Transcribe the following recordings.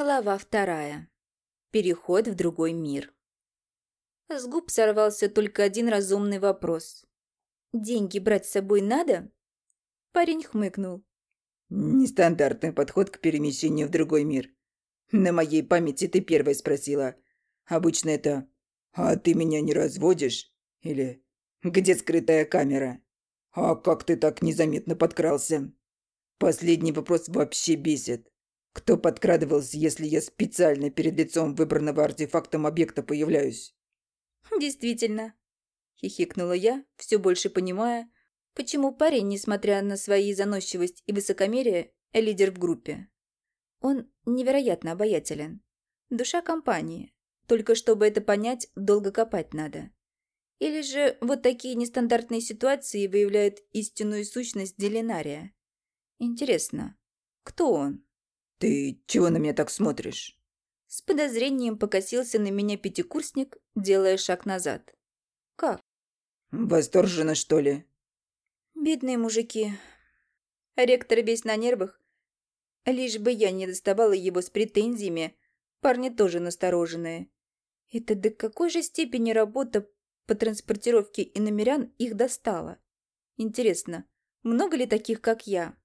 Глава вторая. Переход в другой мир. С губ сорвался только один разумный вопрос. «Деньги брать с собой надо?» Парень хмыкнул. Нестандартный подход к перемещению в другой мир. На моей памяти ты первая спросила. Обычно это «А ты меня не разводишь?» Или «Где скрытая камера?» «А как ты так незаметно подкрался?» Последний вопрос вообще бесит. Кто подкрадывался, если я специально перед лицом выбранного артефактом объекта появляюсь? «Действительно», — хихикнула я, все больше понимая, почему парень, несмотря на свои заносчивость и высокомерие, лидер в группе. Он невероятно обаятелен. Душа компании. Только чтобы это понять, долго копать надо. Или же вот такие нестандартные ситуации выявляют истинную сущность Делинария. Интересно, кто он? «Ты чего на меня так смотришь?» С подозрением покосился на меня пятикурсник, делая шаг назад. «Как?» «Восторженно, что ли?» «Бедные мужики. Ректор весь на нервах. Лишь бы я не доставала его с претензиями, парни тоже настороженные. Это до какой же степени работа по транспортировке иномерян их достала? Интересно, много ли таких, как я?»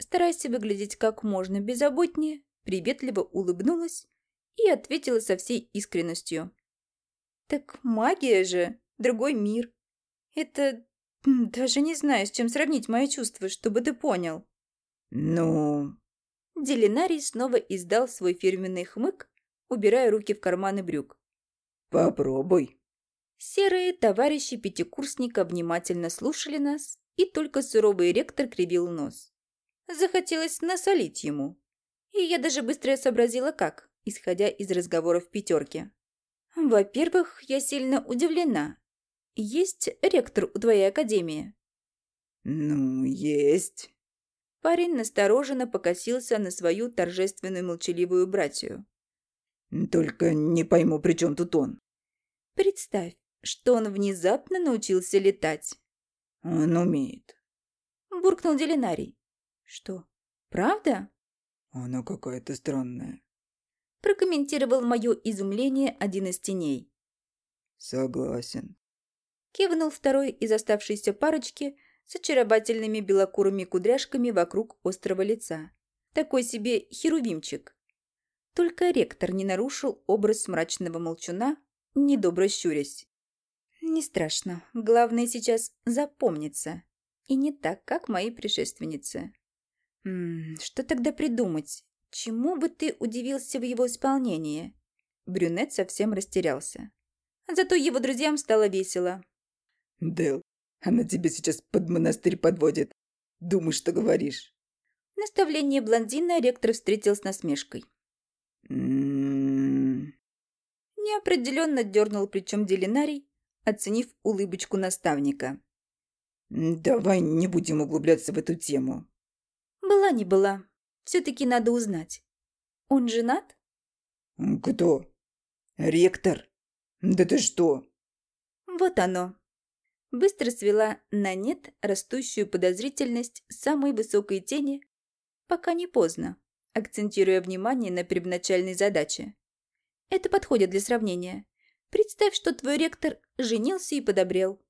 Стараясь выглядеть как можно беззаботнее, приветливо улыбнулась и ответила со всей искренностью. «Так магия же, другой мир. Это... даже не знаю, с чем сравнить мои чувства, чтобы ты понял». «Ну...» Делинарий снова издал свой фирменный хмык, убирая руки в карманы брюк. «Попробуй». Серые товарищи пятикурсника внимательно слушали нас, и только суровый ректор кривил нос. Захотелось насолить ему. И я даже быстро сообразила, как, исходя из разговоров в пятерке. Во-первых, я сильно удивлена. Есть ректор у твоей академии? Ну, есть. Парень настороженно покосился на свою торжественную молчаливую братью. Только не пойму, при чем тут он. Представь, что он внезапно научился летать. Он умеет. Буркнул Делинарий. «Что, правда?» «Она какая-то странная», – прокомментировал мое изумление один из теней. «Согласен». Кивнул второй из оставшейся парочки с очаровательными белокурыми кудряшками вокруг острого лица. Такой себе херувимчик. Только ректор не нарушил образ мрачного молчуна, недобро щурясь. Не страшно. Главное сейчас запомниться. И не так, как мои предшественницы. М что тогда придумать? Чему бы ты удивился в его исполнении? Брюнет совсем растерялся. Зато его друзьям стало весело. Дэл, она тебя сейчас под монастырь подводит. Думаешь, что говоришь. Наставление блондина ректор встретил с насмешкой. М-м-м. Неопределенно дернул плечом Делинарий, оценив улыбочку наставника. «Давай не будем углубляться в эту тему. Была не была. Все-таки надо узнать. Он женат? Кто? Ректор? Да ты что? Вот оно. Быстро свела на нет растущую подозрительность самой высокой тени, пока не поздно, акцентируя внимание на первоначальной задаче. Это подходит для сравнения. Представь, что твой ректор женился и подобрел.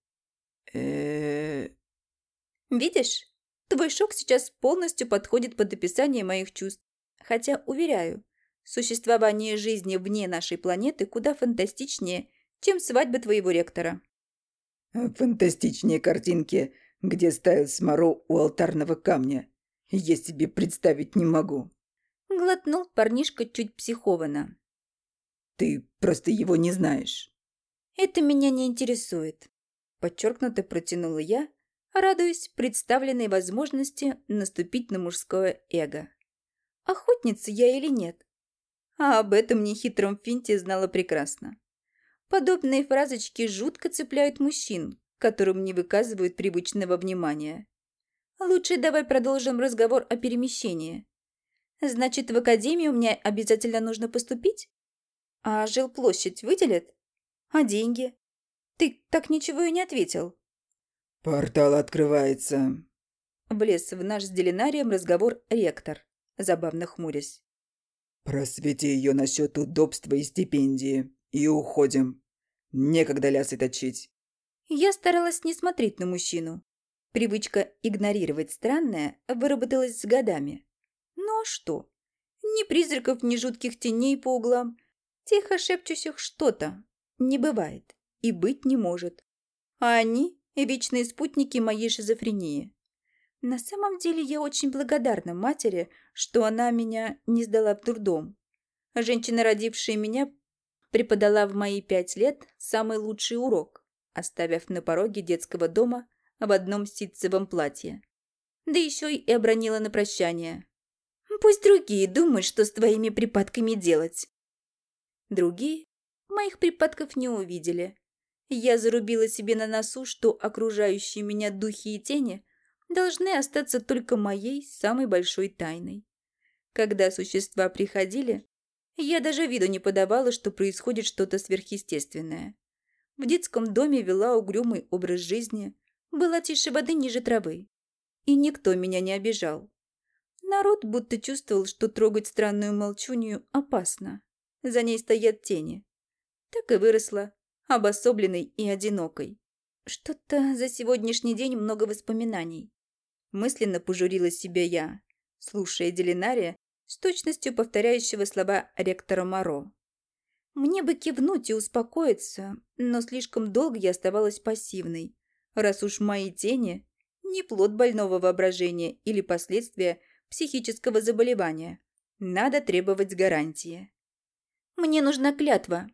Видишь? Твой шок сейчас полностью подходит под описание моих чувств. Хотя, уверяю, существование жизни вне нашей планеты куда фантастичнее, чем свадьба твоего ректора. Фантастичнее картинки, где ставил сморо у алтарного камня. Я себе представить не могу. Глотнул парнишка чуть психованно. Ты просто его не знаешь. Это меня не интересует. Подчеркнуто протянула я, радуясь представленной возможности наступить на мужское эго. Охотница я или нет? А об этом нехитром финте знала прекрасно. Подобные фразочки жутко цепляют мужчин, которым не выказывают привычного внимания. Лучше давай продолжим разговор о перемещении. Значит, в академию мне обязательно нужно поступить? А жилплощадь выделят? А деньги? Ты так ничего и не ответил. «Портал открывается». Влез в наш с Делинарием разговор ректор, забавно хмурясь. Просвети ее насчет удобства и стипендии. И уходим. Некогда лясы точить. Я старалась не смотреть на мужчину. Привычка игнорировать странное выработалась с годами. Ну а что? Ни призраков, ни жутких теней по углам, тихо шепчущих что-то, не бывает и быть не может. А они – вечные спутники моей шизофрении. На самом деле я очень благодарна матери, что она меня не сдала в дурдом. Женщина, родившая меня, преподала в мои пять лет самый лучший урок, оставив на пороге детского дома в одном ситцевом платье. Да еще и обронила на прощание. «Пусть другие думают, что с твоими припадками делать». Другие моих припадков не увидели. Я зарубила себе на носу, что окружающие меня духи и тени должны остаться только моей самой большой тайной. Когда существа приходили, я даже виду не подавала, что происходит что-то сверхъестественное. В детском доме вела угрюмый образ жизни, была тише воды ниже травы. И никто меня не обижал. Народ будто чувствовал, что трогать странную молчунью опасно. За ней стоят тени. Так и выросла, обособленной и одинокой. Что-то за сегодняшний день много воспоминаний. Мысленно пожурила себя я, слушая Делинария с точностью повторяющего слова ректора Моро. Мне бы кивнуть и успокоиться, но слишком долго я оставалась пассивной, раз уж мои тени не плод больного воображения или последствия психического заболевания. Надо требовать гарантии. Мне нужна клятва.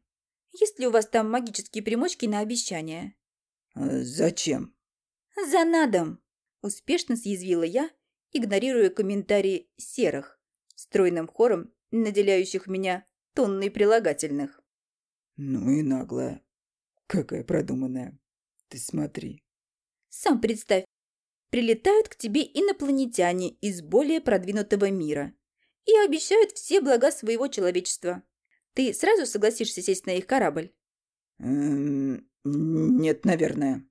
Есть ли у вас там магические примочки на обещание? А «Зачем?» «За надом!» – успешно съязвила я, игнорируя комментарии серых, стройным хором, наделяющих меня тонной прилагательных. «Ну и наглая. Какая продуманная. Ты смотри». «Сам представь, прилетают к тебе инопланетяне из более продвинутого мира и обещают все блага своего человечества. Ты сразу согласишься сесть на их корабль?» «Эм, нет, наверное».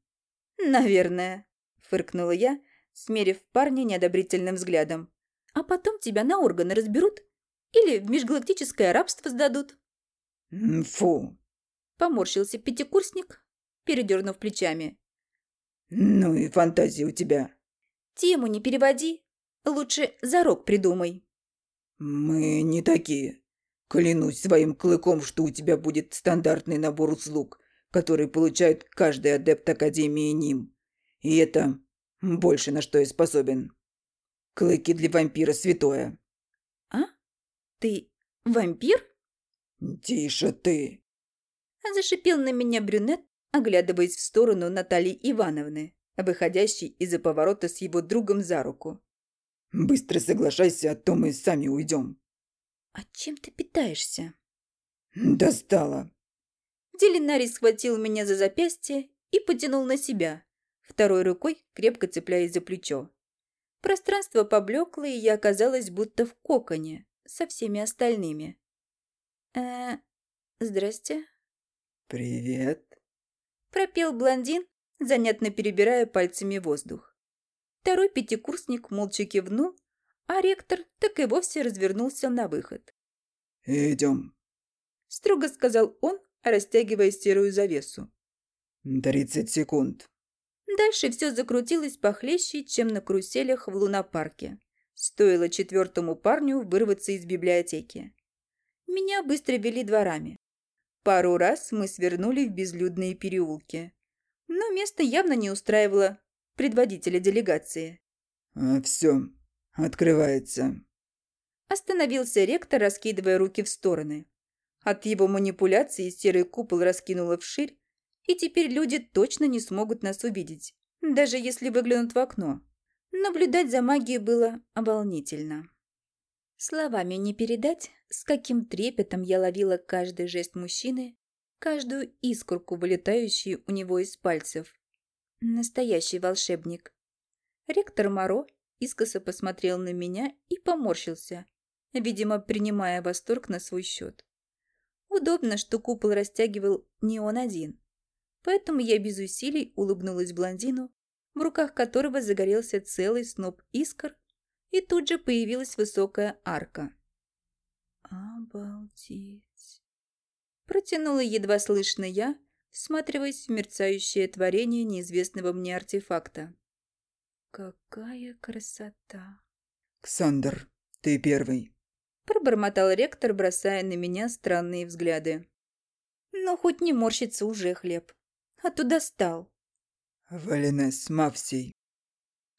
«Наверное», — фыркнула я, смерив парня неодобрительным взглядом. «А потом тебя на органы разберут или в межгалактическое рабство сдадут». «Фу!» — поморщился пятикурсник, передернув плечами. «Ну и фантазия у тебя». «Тему не переводи. Лучше зарок придумай». «Мы не такие», Клянусь своим клыком, что у тебя будет стандартный набор услуг, который получает каждый адепт Академии НИМ. И это больше на что я способен. Клыки для вампира святое. А? Ты вампир? Тише ты. Зашипел на меня брюнет, оглядываясь в сторону Натальи Ивановны, выходящей из-за поворота с его другом за руку. Быстро соглашайся, а то мы сами уйдем. «А чем ты питаешься?» «Достала!» Делинарий схватил меня за запястье и потянул на себя, второй рукой крепко цепляясь за плечо. Пространство поблекло, и я оказалась будто в коконе со всеми остальными. э здрасте». «Привет», — пропел блондин, занятно перебирая пальцами воздух. Второй пятикурсник молча кивнул а ректор так и вовсе развернулся на выход. «Идем», — строго сказал он, растягивая серую завесу. «Тридцать секунд». Дальше все закрутилось похлеще, чем на каруселях в лунопарке. Стоило четвертому парню вырваться из библиотеки. Меня быстро вели дворами. Пару раз мы свернули в безлюдные переулки. Но место явно не устраивало предводителя делегации. «Все, «Открывается». Остановился ректор, раскидывая руки в стороны. От его манипуляции серый купол раскинуло вширь, и теперь люди точно не смогут нас увидеть, даже если выглянут в окно. Наблюдать за магией было волнительно. Словами не передать, с каким трепетом я ловила каждый жест мужчины, каждую искорку, вылетающую у него из пальцев. Настоящий волшебник. Ректор Моро искоса посмотрел на меня и поморщился, видимо, принимая восторг на свой счет. Удобно, что купол растягивал не он один. Поэтому я без усилий улыбнулась блондину, в руках которого загорелся целый сноп искр, и тут же появилась высокая арка. Обалдеть. Протянула едва слышно я, всматриваясь в мерцающее творение неизвестного мне артефакта. Какая красота! «Ксандр, ты первый!» Пробормотал ректор, бросая на меня странные взгляды. Но хоть не морщится уже хлеб. А то достал. «Валенес Мавсий!»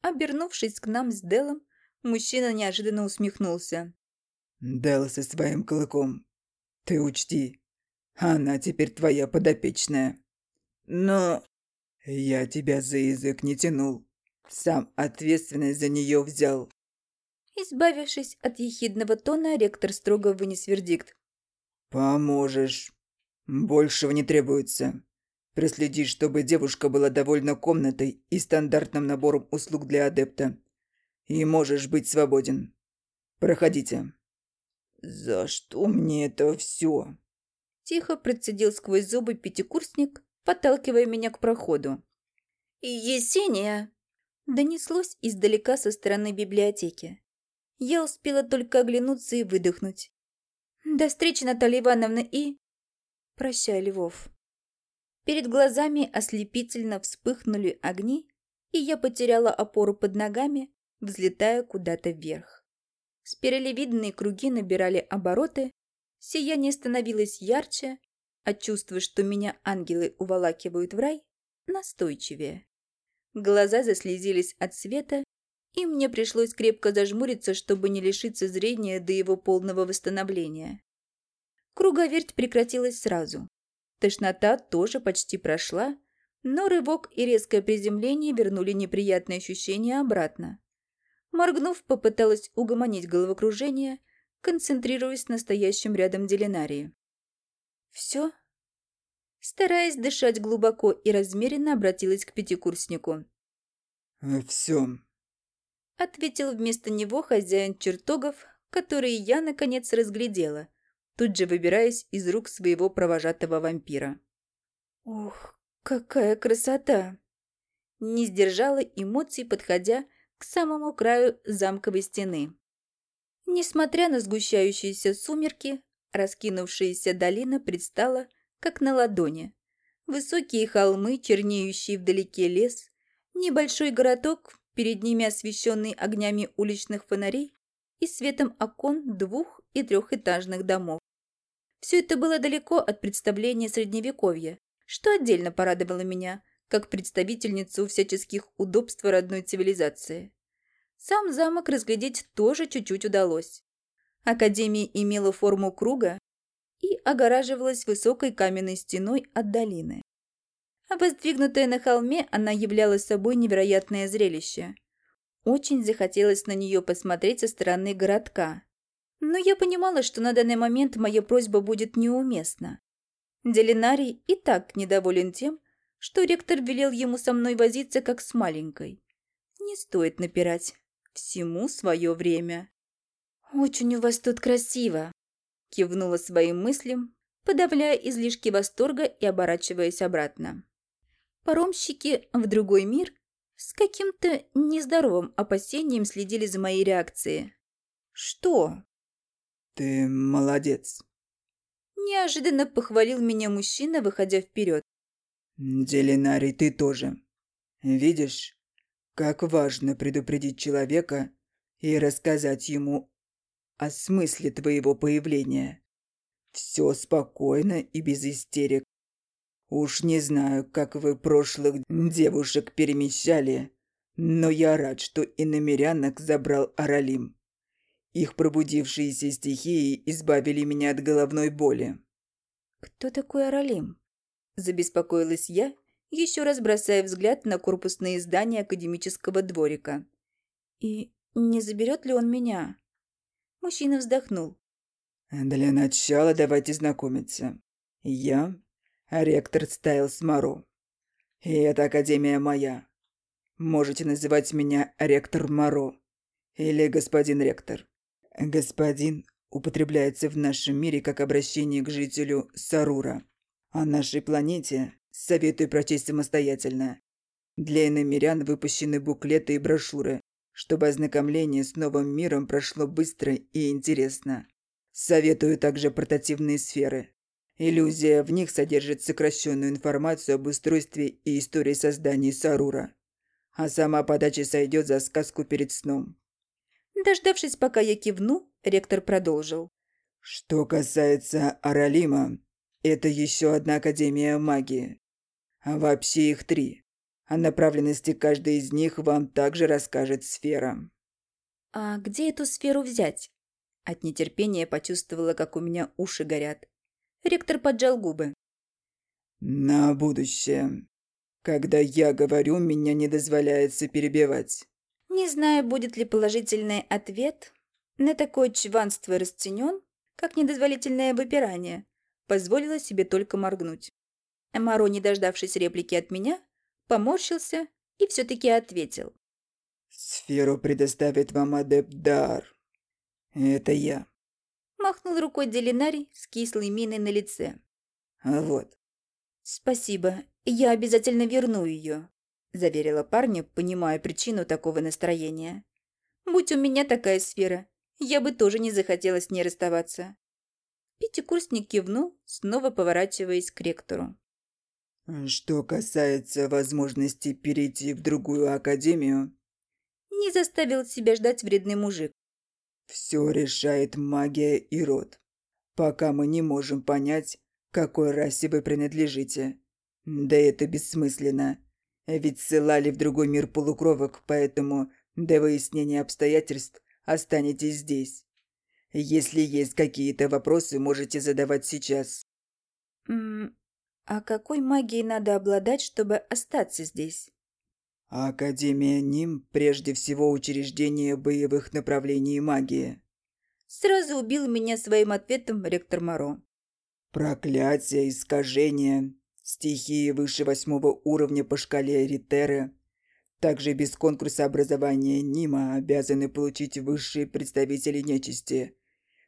Обернувшись к нам с Делом, мужчина неожиданно усмехнулся. «Дел со своим клыком. Ты учти, она теперь твоя подопечная. Но я тебя за язык не тянул. Сам ответственность за нее взял. Избавившись от ехидного тона, ректор строго вынес вердикт. «Поможешь. Большего не требуется. Проследи, чтобы девушка была довольна комнатой и стандартным набором услуг для адепта. И можешь быть свободен. Проходите». «За что мне это все?» Тихо процедил сквозь зубы пятикурсник, подталкивая меня к проходу. «Есения!» Донеслось издалека со стороны библиотеки. Я успела только оглянуться и выдохнуть. «До встречи, Наталья Ивановна, и...» «Прощай, Львов». Перед глазами ослепительно вспыхнули огни, и я потеряла опору под ногами, взлетая куда-то вверх. Спиралевидные круги набирали обороты, Сияние становилось ярче, а чувство, что меня ангелы уволакивают в рай, настойчивее. Глаза заслезились от света, и мне пришлось крепко зажмуриться, чтобы не лишиться зрения до его полного восстановления. Круговерть прекратилась сразу. Тошнота тоже почти прошла, но рывок и резкое приземление вернули неприятные ощущения обратно. Моргнув, попыталась угомонить головокружение, концентрируясь на стоящем рядом Делинарии. «Все?» Стараясь дышать глубоко и размеренно, обратилась к пятикурснику. «Все», — ответил вместо него хозяин чертогов, которые я, наконец, разглядела, тут же выбираясь из рук своего провожатого вампира. «Ух, какая красота!» Не сдержала эмоций, подходя к самому краю замковой стены. Несмотря на сгущающиеся сумерки, раскинувшаяся долина предстала, как на ладони. Высокие холмы, чернеющий вдалеке лес, небольшой городок, перед ними освещенный огнями уличных фонарей и светом окон двух- и трехэтажных домов. Все это было далеко от представления Средневековья, что отдельно порадовало меня, как представительницу всяческих удобств родной цивилизации. Сам замок разглядеть тоже чуть-чуть удалось. Академия имела форму круга огораживалась высокой каменной стеной от долины. Воздвигнутая на холме, она являла собой невероятное зрелище. Очень захотелось на нее посмотреть со стороны городка. Но я понимала, что на данный момент моя просьба будет неуместна. Делинарий и так недоволен тем, что ректор велел ему со мной возиться как с маленькой. Не стоит напирать. Всему свое время. «Очень у вас тут красиво», – кивнула своим мыслям, подавляя излишки восторга и оборачиваясь обратно. Паромщики в другой мир с каким-то нездоровым опасением следили за моей реакцией. «Что?» «Ты молодец», – неожиданно похвалил меня мужчина, выходя вперед. «Делинарий, ты тоже. Видишь, как важно предупредить человека и рассказать ему о смысле твоего появления. Все спокойно и без истерик. Уж не знаю, как вы прошлых девушек перемещали, но я рад, что иномерянок забрал Аралим. Их пробудившиеся стихии избавили меня от головной боли. «Кто такой Аралим?» Забеспокоилась я еще раз бросая взгляд на корпусные здания академического дворика. «И не заберет ли он меня?» Мужчина вздохнул. «Для начала давайте знакомиться. Я ректор Стайлс Маро. И эта академия моя. Можете называть меня ректор Маро или господин ректор. Господин употребляется в нашем мире как обращение к жителю Сарура. О нашей планете Советую прочесть самостоятельно. Для иномерян выпущены буклеты и брошюры, чтобы ознакомление с новым миром прошло быстро и интересно. Советую также портативные сферы. Иллюзия в них содержит сокращенную информацию об устройстве и истории создания Сарура. А сама подача сойдет за сказку перед сном. Дождавшись, пока я кивну, ректор продолжил. Что касается Аралима, это еще одна Академия магии. А вообще их три. О направленности каждой из них вам также расскажет сфера. «А где эту сферу взять?» От нетерпения почувствовала, как у меня уши горят. Ректор поджал губы. «На будущее. Когда я говорю, меня не дозволяется перебивать». Не знаю, будет ли положительный ответ на такое чванство расценен, как недозволительное выпирание. Позволила себе только моргнуть. Маро, не дождавшись реплики от меня, поморщился и все-таки ответил. «Сферу предоставит вам адепт Дар. Это я». Махнул рукой Делинарий с кислой миной на лице. А вот. «Спасибо, я обязательно верну ее», – заверила парня, понимая причину такого настроения. «Будь у меня такая сфера, я бы тоже не захотела с ней расставаться». Пятикурсник кивнул, снова поворачиваясь к ректору. «Что касается возможности перейти в другую академию...» Не заставил себя ждать вредный мужик. «Все решает магия и род. Пока мы не можем понять, какой расе вы принадлежите. Да это бессмысленно. Ведь ссылали в другой мир полукровок, поэтому до выяснения обстоятельств останетесь здесь. Если есть какие-то вопросы, можете задавать сейчас». «М а какой магией надо обладать, чтобы остаться здесь? Академия НИМ прежде всего учреждение боевых направлений магии. Сразу убил меня своим ответом ректор Моро. Проклятие, искажения, стихии выше восьмого уровня по шкале Ритеры. Также без конкурса образования НИМа обязаны получить высшие представители нечисти.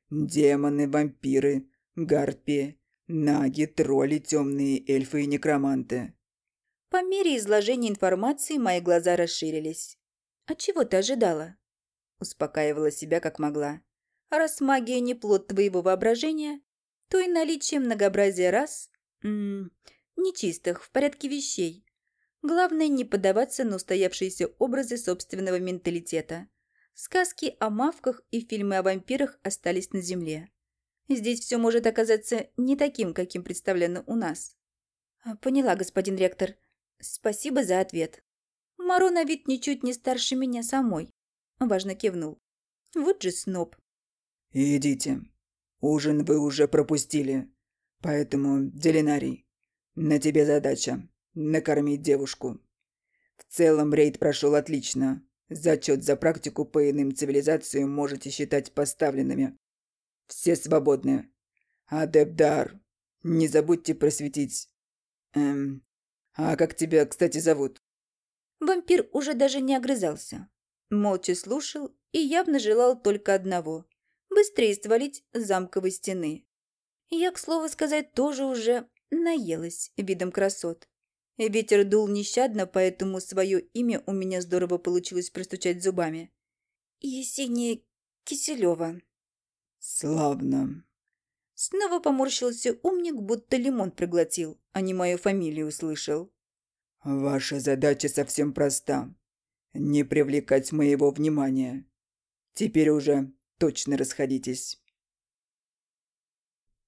Демоны, вампиры, гарпии, Наги, тролли, темные эльфы и некроманты. По мере изложения информации мои глаза расширились. «А чего ты ожидала?» Успокаивала себя как могла. «Раз магия не плод твоего воображения, то и наличие многообразия рас... М -м, нечистых, в порядке вещей. Главное не поддаваться на устоявшиеся образы собственного менталитета. Сказки о мавках и фильмы о вампирах остались на земле. Здесь все может оказаться не таким, каким представлено у нас. А, поняла, господин ректор. Спасибо за ответ. Маро на вид ничуть не старше меня самой. Важно кивнул. Вот же сноб. Идите. Ужин вы уже пропустили. Поэтому, Делинарий, на тебе задача – накормить девушку. В целом рейд прошел отлично. Зачет за практику по иным цивилизациям можете считать поставленными. Все свободны. Адепдар, не забудьте просветить. Эм, а как тебя, кстати, зовут? Вампир уже даже не огрызался. Молча слушал и явно желал только одного – быстрее свалить замковой стены. Я, к слову сказать, тоже уже наелась видом красот. Ветер дул нещадно, поэтому свое имя у меня здорово получилось простучать зубами. Есения Киселева. «Славно». Снова поморщился умник, будто лимон проглотил, а не мою фамилию услышал. «Ваша задача совсем проста. Не привлекать моего внимания. Теперь уже точно расходитесь».